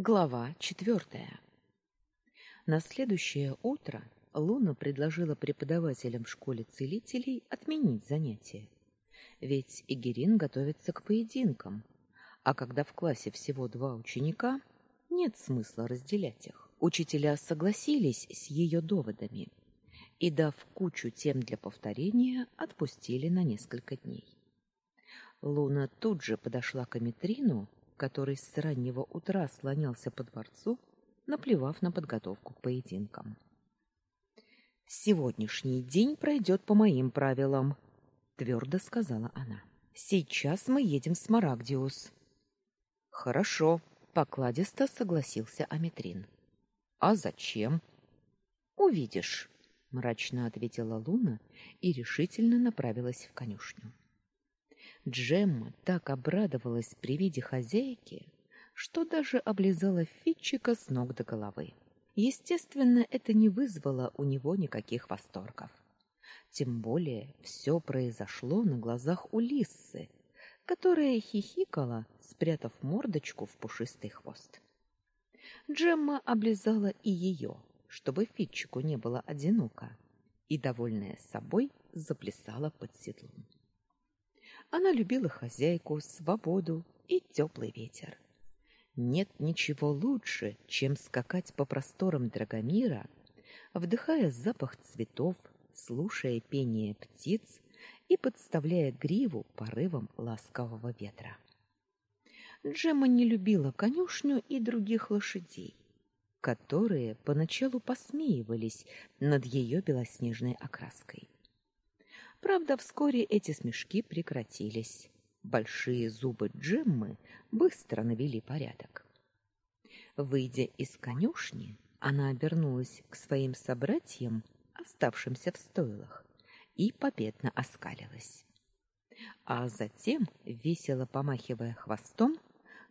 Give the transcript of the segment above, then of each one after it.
Глава четвертая. На следующее утро Луна предложила преподавателям в школе целителей отменить занятия. Ведь Игерин готовится к поединкам, а когда в классе всего два ученика, нет смысла разделять их. Учителя согласились с ее доводами и, дав кучу тем для повторения, отпустили на несколько дней. Луна тут же подошла к Аметрину который с раннего утра слонялся по дворцу, наплевав на подготовку к поединкам. Сегодняшний день пройдет по моим правилам, твердо сказала она. Сейчас мы едем в Смарагдиус. Хорошо, покладисто согласился Аметрин. А зачем? Увидишь, мрачно ответила Луна и решительно направилась в конюшню. Джемма так обрадовалась при виде хозяйки, что даже облизала Фитчика с ног до головы. Естественно, это не вызвало у него никаких восторгов. Тем более все произошло на глазах у Лиссы, которая хихикала, спрятав мордочку в пушистый хвост. Джемма облизала и ее, чтобы Фитчику не было одиноко, и, довольная собой, заплясала под седлом. Она любила хозяйку, свободу и теплый ветер. Нет ничего лучше, чем скакать по просторам Драгомира, вдыхая запах цветов, слушая пение птиц и подставляя гриву порывам ласкового ветра. Джема не любила конюшню и других лошадей, которые поначалу посмеивались над ее белоснежной окраской. Правда, вскоре эти смешки прекратились. Большие зубы Джеммы быстро навели порядок. Выйдя из конюшни, она обернулась к своим собратьям, оставшимся в стойлах, и победно оскалилась. А затем, весело помахивая хвостом,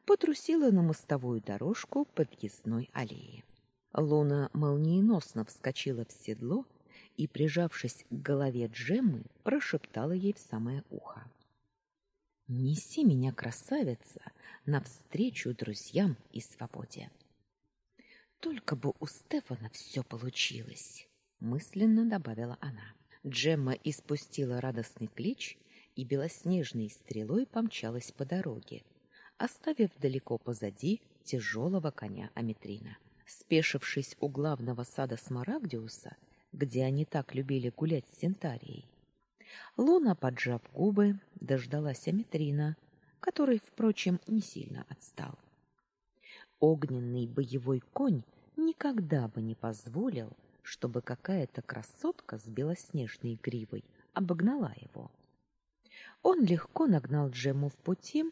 потрусила на мостовую дорожку подъездной аллеи. Луна молниеносно вскочила в седло и, прижавшись к голове Джеммы, прошептала ей в самое ухо. «Неси меня, красавица, навстречу друзьям и свободе!» «Только бы у Стефана все получилось!» — мысленно добавила она. Джемма испустила радостный клич и белоснежной стрелой помчалась по дороге, оставив далеко позади тяжелого коня Аметрина. Спешившись у главного сада Смарагдиуса, где они так любили гулять с Сентарией. Луна, поджав губы, дождалась Аметрина, который, впрочем, не сильно отстал. Огненный боевой конь никогда бы не позволил, чтобы какая-то красотка с белоснежной гривой обогнала его. Он легко нагнал Джему в пути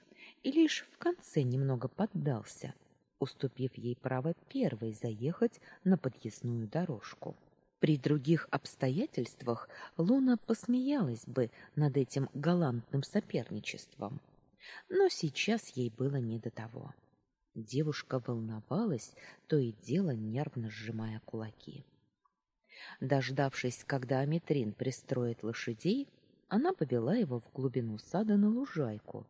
и лишь в конце немного поддался, уступив ей право первой заехать на подъездную дорожку. При других обстоятельствах Луна посмеялась бы над этим галантным соперничеством. Но сейчас ей было не до того. Девушка волновалась, то и дело нервно сжимая кулаки. Дождавшись, когда Аметрин пристроит лошадей, она повела его в глубину сада на лужайку,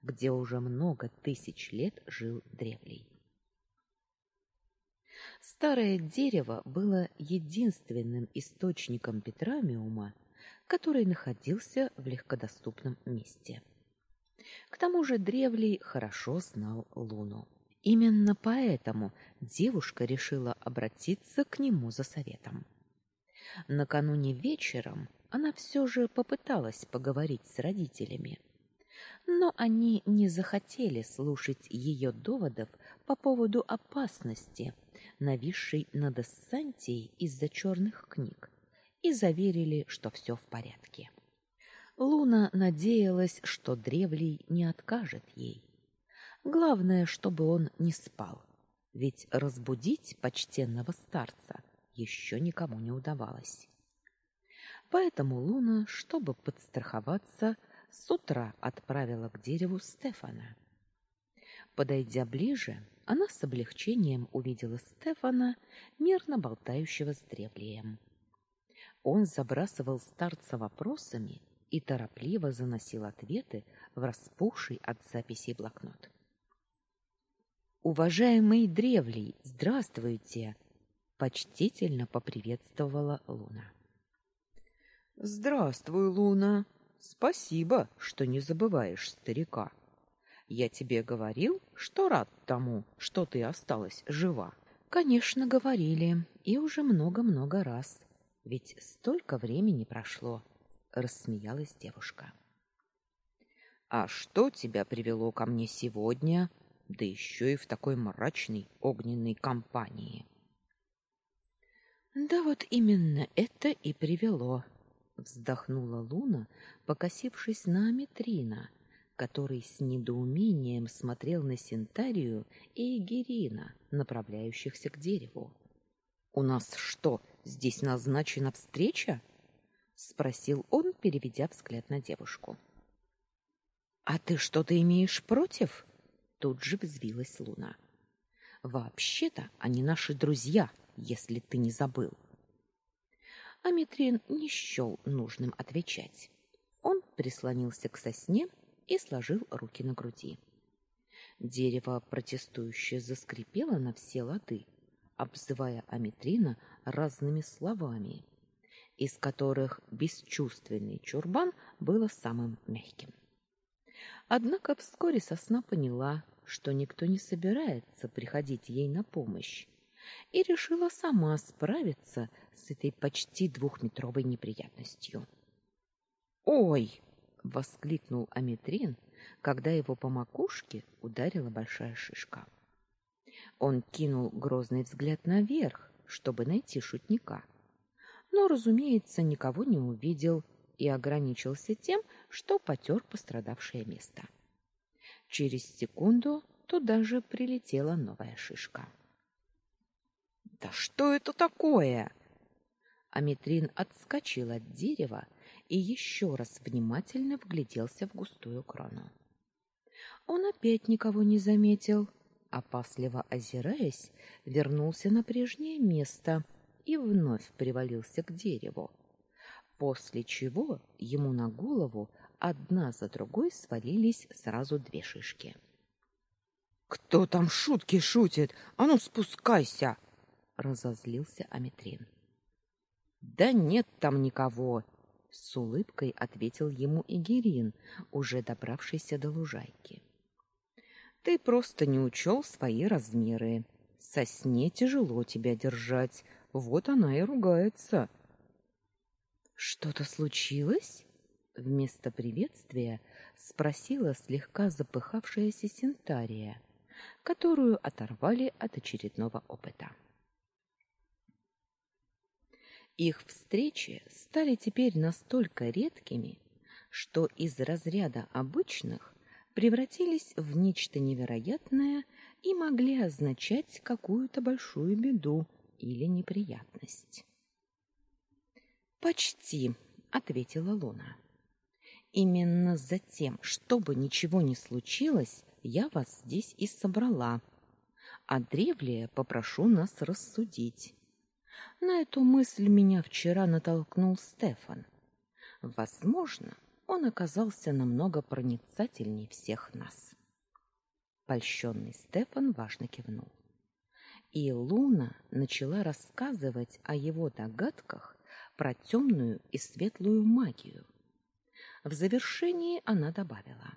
где уже много тысяч лет жил древлей. Старое дерево было единственным источником петрамиума, который находился в легкодоступном месте. К тому же древлей хорошо знал Луну. Именно поэтому девушка решила обратиться к нему за советом. Накануне вечером она все же попыталась поговорить с родителями, но они не захотели слушать ее доводов по поводу опасности, нависшей над Эссантией из-за черных книг, и заверили, что все в порядке. Луна надеялась, что Древлей не откажет ей. Главное, чтобы он не спал, ведь разбудить почтенного старца еще никому не удавалось. Поэтому Луна, чтобы подстраховаться, с утра отправила к дереву Стефана. Подойдя ближе, она с облегчением увидела Стефана, мирно болтающего с древлеем. Он забрасывал старца вопросами и торопливо заносил ответы в распухший от записей блокнот. Уважаемый древлей, здравствуйте, почтительно поприветствовала Луна. Здравствуй, Луна. Спасибо, что не забываешь старика. Я тебе говорил, что рад тому, что ты осталась жива. Конечно, говорили, и уже много-много раз. Ведь столько времени прошло, рассмеялась девушка. А что тебя привело ко мне сегодня, да еще и в такой мрачной огненной компании? Да вот именно это и привело, вздохнула Луна, покосившись на Аметрина, который с недоумением смотрел на Синтарию и Герина, направляющихся к дереву. У нас что, здесь назначена встреча? спросил он, переведя взгляд на девушку. А ты что-то имеешь против? Тут же взвилась Луна. Вообще-то они наши друзья, если ты не забыл. Аметрин не счел нужным отвечать. Он прислонился к сосне и сложил руки на груди. Дерево протестующе заскрипело на все лады, обзывая Аметрина разными словами, из которых бесчувственный чурбан был самым мягким. Однако вскоре сосна поняла, что никто не собирается приходить ей на помощь, и решила сама справиться с этой почти двухметровой неприятностью. "Ой!" Воскликнул Аметрин, когда его по макушке ударила большая шишка. Он кинул грозный взгляд наверх, чтобы найти шутника. Но, разумеется, никого не увидел и ограничился тем, что потер пострадавшее место. Через секунду туда же прилетела новая шишка. Да что это такое? Аметрин отскочил от дерева и еще раз внимательно вгляделся в густую крону. Он опять никого не заметил, опасливо озираясь, вернулся на прежнее место и вновь привалился к дереву. После чего ему на голову одна за другой свалились сразу две шишки. Кто там шутки шутит? А ну спускайся, разозлился Аметрин. Да нет там никого, с улыбкой ответил ему Игерин, уже добравшийся до лужайки. Ты просто не учел свои размеры. Сосне тяжело тебя держать. Вот она и ругается. Что-то случилось? Вместо приветствия спросила слегка запыхавшаяся Синтария, которую оторвали от очередного опыта. Их встречи стали теперь настолько редкими, что из разряда обычных превратились в нечто невероятное и могли означать какую-то большую беду или неприятность. Почти, ответила Луна. Именно за тем, чтобы ничего не случилось, я вас здесь и собрала. А древлее попрошу нас рассудить. На эту мысль меня вчера натолкнул Стефан. Возможно, он оказался намного проницательнее всех нас. Польщенный Стефан важно кивнул. И Луна начала рассказывать о его догадках про темную и светлую магию. В завершении она добавила: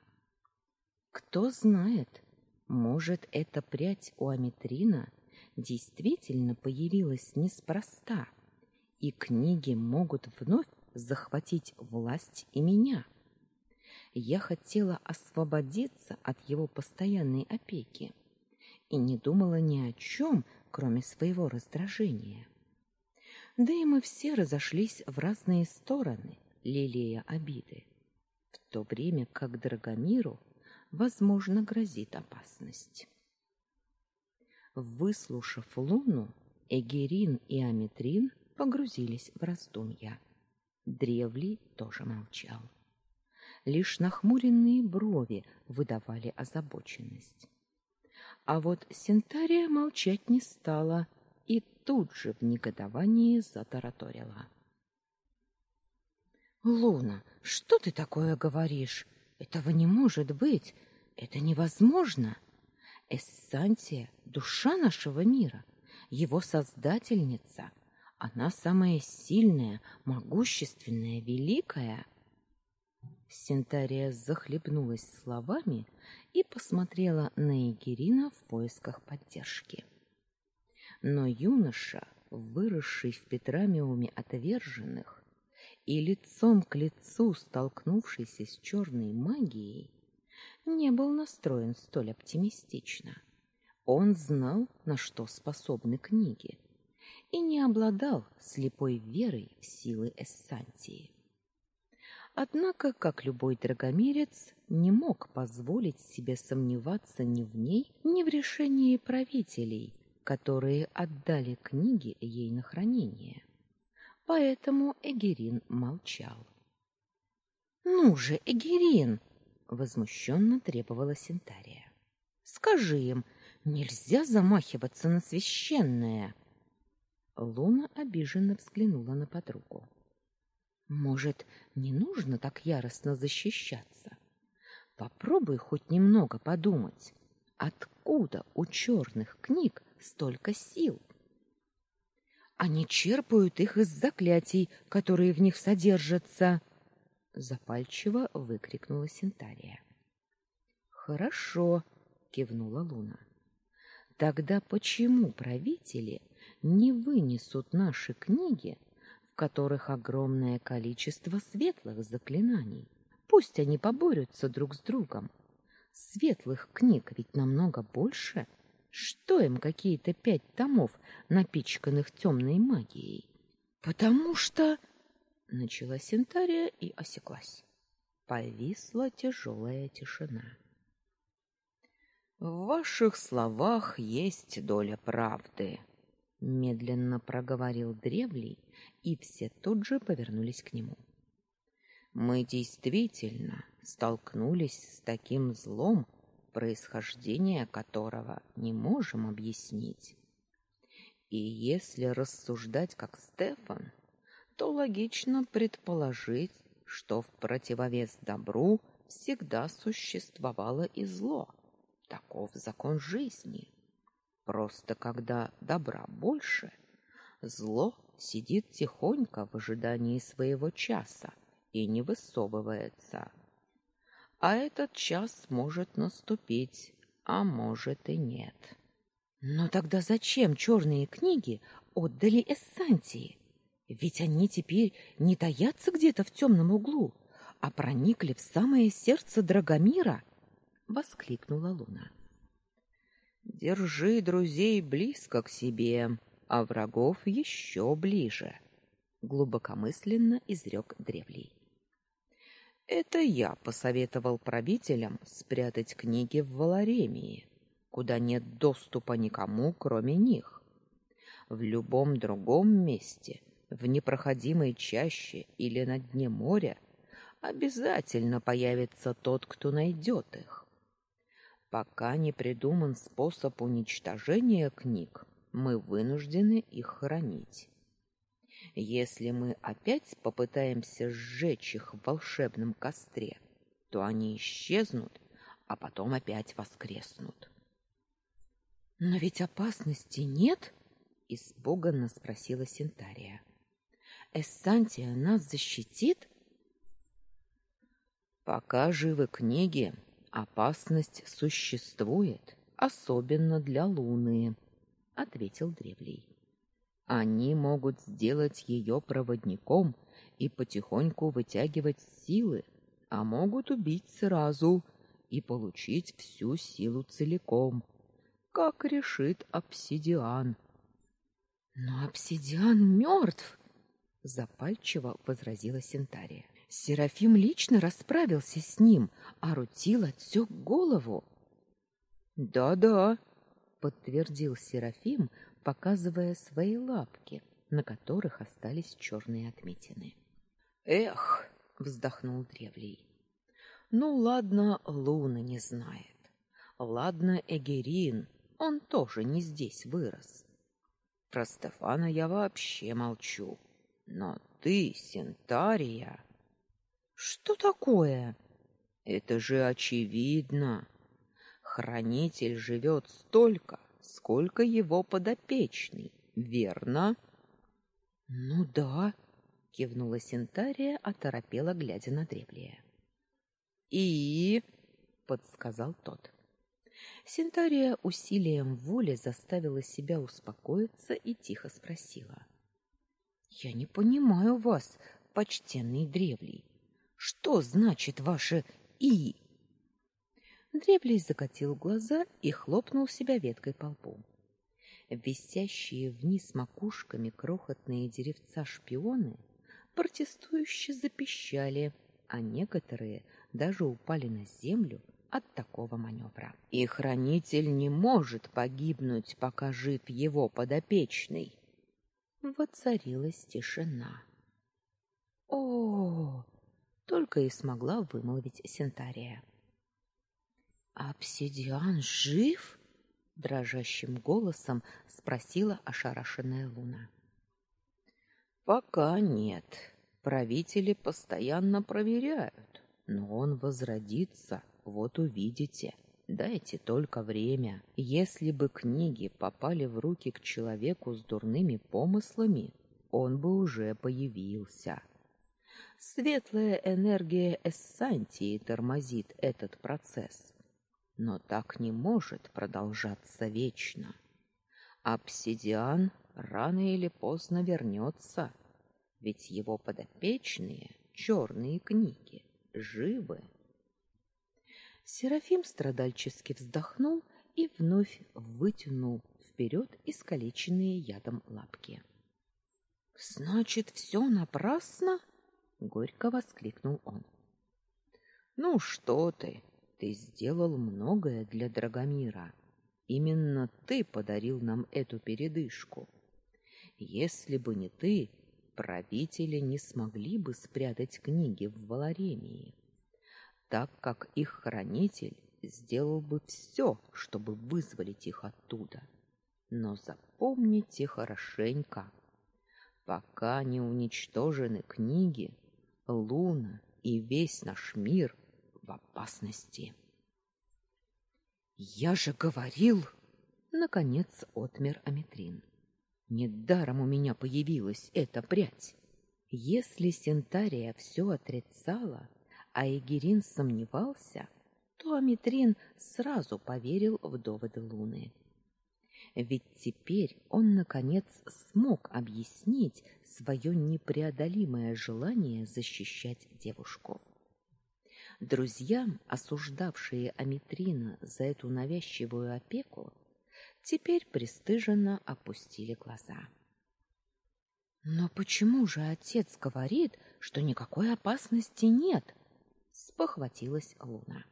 Кто знает, может, эта прядь у Аметрина действительно появилась неспроста, и книги могут вновь захватить власть и меня. Я хотела освободиться от его постоянной опеки и не думала ни о чем, кроме своего раздражения. Да и мы все разошлись в разные стороны, лелея обиды, в то время как Драгомиру, возможно, грозит опасность. Выслушав Луну, Эгерин и Аметрин погрузились в раздумья. Древлий тоже молчал. Лишь нахмуренные брови выдавали озабоченность. А вот Синтария молчать не стала и тут же в негодовании затараторила. Луна, что ты такое говоришь? Этого не может быть. Это невозможно. Эссантия — душа нашего мира, его создательница. Она самая сильная, могущественная, великая. Синтария захлебнулась словами и посмотрела на Егерина в поисках поддержки. Но юноша, выросший в Петрамиуме отверженных и лицом к лицу столкнувшийся с черной магией, не был настроен столь оптимистично. Он знал, на что способны книги, и не обладал слепой верой в силы Эссантии. Однако, как любой драгомирец, не мог позволить себе сомневаться ни в ней, ни в решении правителей, которые отдали книги ей на хранение. Поэтому Эгерин молчал. «Ну же, Эгерин!» — возмущенно требовала Синтария. «Скажи им, нельзя замахиваться на священное!» Луна обиженно взглянула на подругу. «Может, не нужно так яростно защищаться? Попробуй хоть немного подумать, откуда у черных книг столько сил. Они черпают их из заклятий, которые в них содержатся, запальчиво выкрикнула Синтария. Хорошо, кивнула Луна. Тогда почему правители не вынесут наши книги, в которых огромное количество светлых заклинаний? Пусть они поборются друг с другом. Светлых книг ведь намного больше. — что им какие-то пять томов, напичканных темной магией? Потому что начала Синтария и осеклась. Повисла тяжелая тишина. В ваших словах есть доля правды, медленно проговорил древлей, и все тут же повернулись к нему. Мы действительно столкнулись с таким злом, происхождение которого не можем объяснить. И если рассуждать как Стефан, то логично предположить, что в противовес добру всегда существовало и зло. Таков закон жизни. Просто когда добра больше, зло сидит тихонько в ожидании своего часа и не высовывается а этот час может наступить, а может и нет. Но тогда зачем черные книги отдали Эссантии? Ведь они теперь не таятся где-то в темном углу, а проникли в самое сердце Драгомира, воскликнула Луна. Держи друзей близко к себе, а врагов еще ближе, глубокомысленно изрек древлей. Это я посоветовал правителям спрятать книги в Валаремии, куда нет доступа никому, кроме них. В любом другом месте, в непроходимой чаще или на дне моря, обязательно появится тот, кто найдет их. Пока не придуман способ уничтожения книг, мы вынуждены их хранить. Если мы опять попытаемся сжечь их в волшебном костре, то они исчезнут, а потом опять воскреснут. Но ведь опасности нет, испуганно спросила Синтария. Эссантия нас защитит? Пока живы книги, опасность существует, особенно для Луны, ответил древлей. Они могут сделать ее проводником и потихоньку вытягивать силы, а могут убить сразу и получить всю силу целиком, как решит обсидиан. Но обсидиан мертв, запальчиво возразила Синтария. Серафим лично расправился с ним, а Рутил отсек голову. Да-да, подтвердил Серафим, показывая свои лапки, на которых остались черные отметины. Эх, вздохнул древлей. Ну ладно, Луна не знает. Ладно, Эгерин, он тоже не здесь вырос. Про Стефана я вообще молчу. Но ты, Сентария, что такое? Это же очевидно. Хранитель живет столько, сколько его подопечный, верно? Ну да, кивнула Синтария, оторопела, глядя на Дреблия. И подсказал тот. Синтария усилием воли заставила себя успокоиться и тихо спросила: "Я не понимаю вас, почтенный древлей. Что значит ваше и?" Древлей закатил глаза и хлопнул себя веткой по лбу. Висящие вниз макушками крохотные деревца-шпионы протестующе запищали, а некоторые даже упали на землю от такого маневра. И хранитель не может погибнуть, пока жив его подопечный. Воцарилась тишина. О, только и смогла вымолвить Сентария. Обсидиан жив? дрожащим голосом спросила ошарашенная Луна. Пока нет. Правители постоянно проверяют, но он возродится, вот увидите. Дайте только время. Если бы книги попали в руки к человеку с дурными помыслами, он бы уже появился. Светлая энергия эссантии тормозит этот процесс. Но так не может продолжаться вечно. Обсидиан рано или поздно вернется, ведь его подопечные, черные книги, живы. Серафим страдальчески вздохнул и вновь вытянул вперед искалеченные ядом лапки. Значит, все напрасно? горько воскликнул он. Ну что ты? Ты сделал многое для Драгомира. Именно ты подарил нам эту передышку. Если бы не ты, правители не смогли бы спрятать книги в Валаремии, так как их хранитель сделал бы все, чтобы вызволить их оттуда. Но запомните хорошенько, пока не уничтожены книги, Луна и весь наш мир в опасности. Я же говорил, наконец отмер Аметрин. Недаром у меня появилась эта прядь. Если Сентария все отрицала, а Егерин сомневался, то Аметрин сразу поверил в доводы Луны. Ведь теперь он наконец смог объяснить свое непреодолимое желание защищать девушку. Друзьям, осуждавшие Аметрина за эту навязчивую опеку, теперь пристыженно опустили глаза. Но почему же отец говорит, что никакой опасности нет? Спохватилась Луна.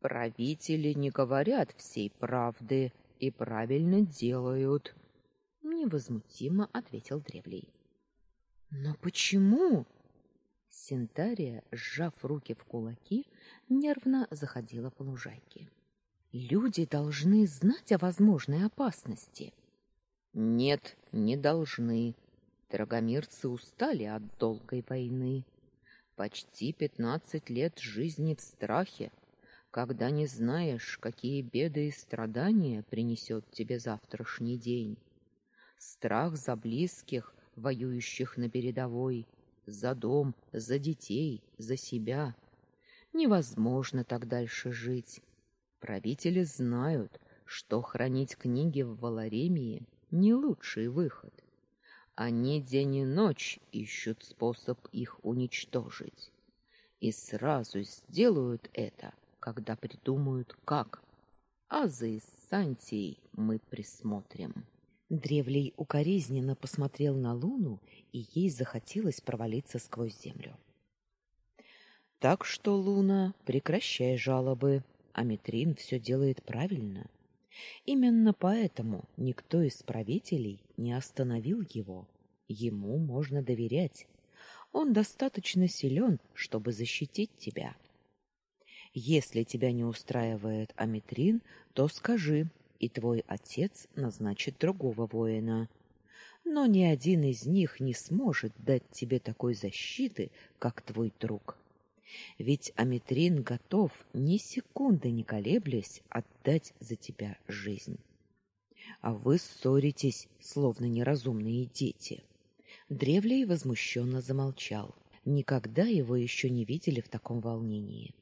Правители не говорят всей правды и правильно делают, невозмутимо ответил Древлей. Но почему? Синтария, сжав руки в кулаки, нервно заходила по лужайке. Люди должны знать о возможной опасности. Нет, не должны. Драгомирцы устали от долгой войны. Почти пятнадцать лет жизни в страхе, когда не знаешь, какие беды и страдания принесет тебе завтрашний день. Страх за близких, воюющих на передовой, за дом, за детей, за себя. Невозможно так дальше жить. Правители знают, что хранить книги в Валаремии не лучший выход. Они день и ночь ищут способ их уничтожить. И сразу сделают это, когда придумают как. А за Иссантией мы присмотрим. Древлей укоризненно посмотрел на Луну, и ей захотелось провалиться сквозь землю. Так что, Луна, прекращай жалобы. Аметрин все делает правильно. Именно поэтому никто из правителей не остановил его. Ему можно доверять. Он достаточно силен, чтобы защитить тебя. Если тебя не устраивает Аметрин, то скажи, и твой отец назначит другого воина. Но ни один из них не сможет дать тебе такой защиты, как твой друг. Ведь Аметрин готов ни секунды не колеблясь отдать за тебя жизнь. А вы ссоритесь, словно неразумные дети. Древлей возмущенно замолчал. Никогда его еще не видели в таком волнении.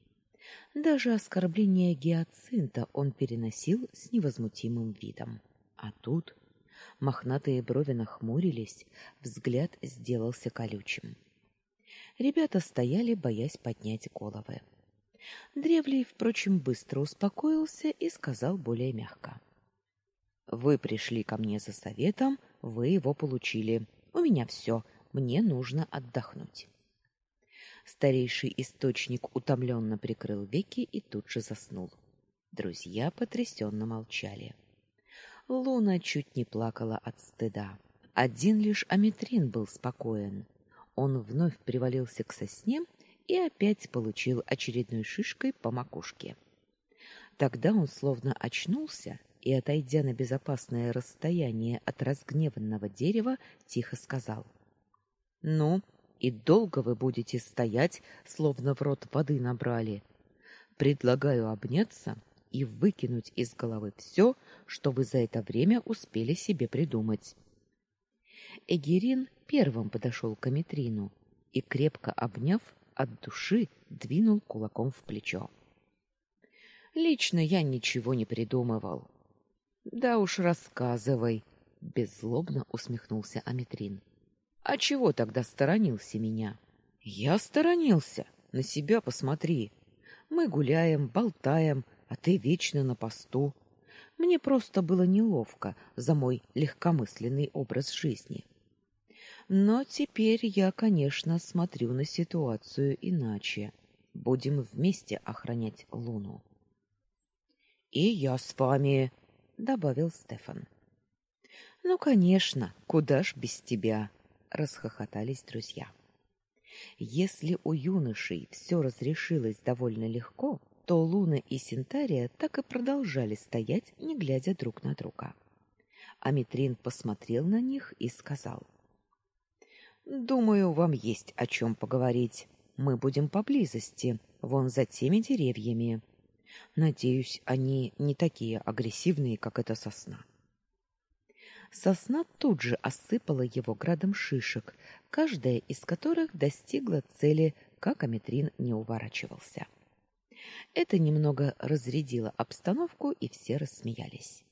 Даже оскорбление гиацинта он переносил с невозмутимым видом. А тут мохнатые брови нахмурились, взгляд сделался колючим. Ребята стояли, боясь поднять головы. Древлей, впрочем, быстро успокоился и сказал более мягко: Вы пришли ко мне за советом, вы его получили. У меня все, мне нужно отдохнуть. Старейший источник утомленно прикрыл веки и тут же заснул. Друзья потрясенно молчали. Луна чуть не плакала от стыда. Один лишь Аметрин был спокоен. Он вновь привалился к сосне и опять получил очередной шишкой по макушке. Тогда он словно очнулся и, отойдя на безопасное расстояние от разгневанного дерева, тихо сказал: "Ну, и долго вы будете стоять, словно в рот воды набрали. Предлагаю обняться и выкинуть из головы все, что вы за это время успели себе придумать. Эгерин первым подошел к Аметрину и крепко обняв от души, двинул кулаком в плечо. Лично я ничего не придумывал. Да уж рассказывай, беззлобно усмехнулся Аметрин. А чего тогда сторонился меня? Я сторонился. На себя посмотри. Мы гуляем, болтаем, а ты вечно на посту. Мне просто было неловко за мой легкомысленный образ жизни. Но теперь я, конечно, смотрю на ситуацию иначе. Будем вместе охранять Луну. И я с вами, добавил Стефан. Ну, конечно, куда ж без тебя? расхохотались друзья. Если у юношей все разрешилось довольно легко, то Луна и Синтария так и продолжали стоять, не глядя друг на друга. Аметрин посмотрел на них и сказал: "Думаю, вам есть о чем поговорить. Мы будем поблизости, вон за теми деревьями. Надеюсь, они не такие агрессивные, как эта сосна". Сосна тут же осыпала его градом шишек, каждая из которых достигла цели, как Аметрин не уворачивался. Это немного разрядило обстановку, и все рассмеялись.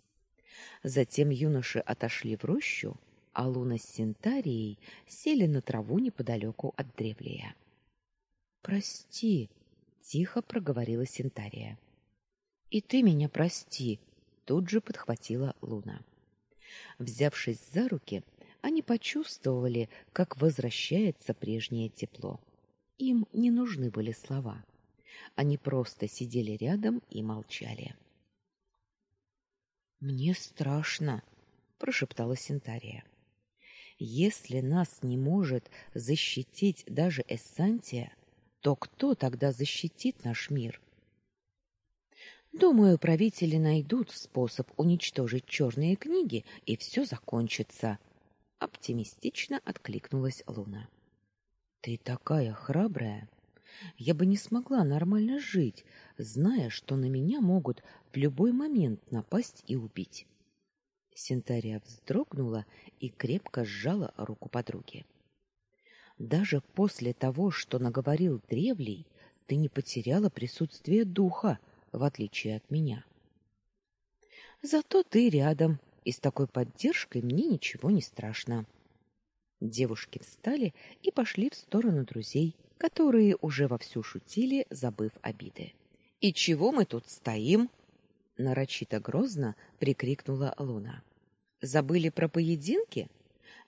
Затем юноши отошли в рощу, а Луна с Синтарией сели на траву неподалеку от древлия. «Прости», — тихо проговорила Синтария. «И ты меня прости», — тут же подхватила Луна. Взявшись за руки, они почувствовали, как возвращается прежнее тепло. Им не нужны были слова. Они просто сидели рядом и молчали. Мне страшно, прошептала Синтария. Если нас не может защитить даже Эссантия, то кто тогда защитит наш мир? Думаю, правители найдут способ уничтожить черные книги, и все закончится, оптимистично откликнулась Луна. Ты такая храбрая. Я бы не смогла нормально жить, зная, что на меня могут в любой момент напасть и убить. Синтария вздрогнула и крепко сжала руку подруги. Даже после того, что наговорил древлей, ты не потеряла присутствие духа, в отличие от меня. Зато ты рядом, и с такой поддержкой мне ничего не страшно. Девушки встали и пошли в сторону друзей, которые уже вовсю шутили, забыв обиды. И чего мы тут стоим? Нарочито грозно прикрикнула Луна. Забыли про поединки?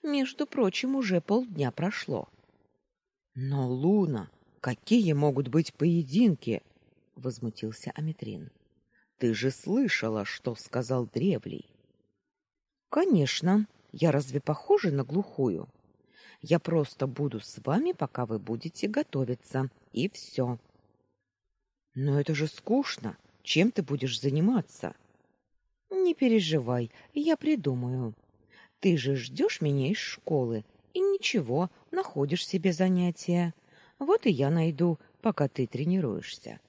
Между прочим, уже полдня прошло. Но Луна, какие могут быть поединки? возмутился Аметрин. Ты же слышала, что сказал Древлей. Конечно, я разве похожа на глухую? Я просто буду с вами, пока вы будете готовиться, и все. Но это же скучно. Чем ты будешь заниматься? Не переживай, я придумаю. Ты же ждешь меня из школы, и ничего, находишь себе занятия. Вот и я найду пока ты тренируешься.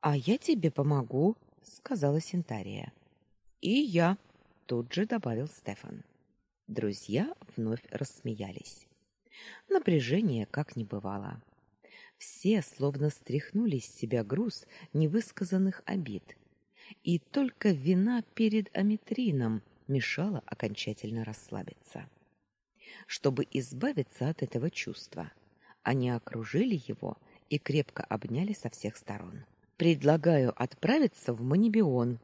А я тебе помогу, сказала Синтария. И я, тут же добавил Стефан. Друзья вновь рассмеялись. Напряжение как не бывало. Все словно стряхнули с себя груз невысказанных обид. И только вина перед Аметрином мешала окончательно расслабиться. Чтобы избавиться от этого чувства, они окружили его и крепко обняли со всех сторон. Предлагаю отправиться в Манибион.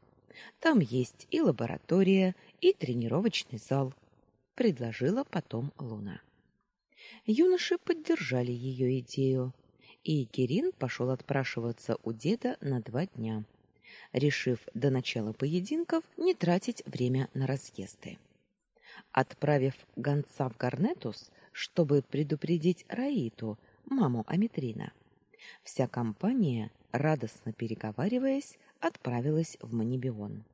Там есть и лаборатория, и тренировочный зал, предложила потом Луна. Юноши поддержали ее идею, и Кирин пошел отпрашиваться у деда на два дня, решив до начала поединков не тратить время на разъезды. Отправив гонца в Гарнетус, чтобы предупредить Раиту, маму Аметрина, вся компания, радостно переговариваясь, отправилась в Манибион.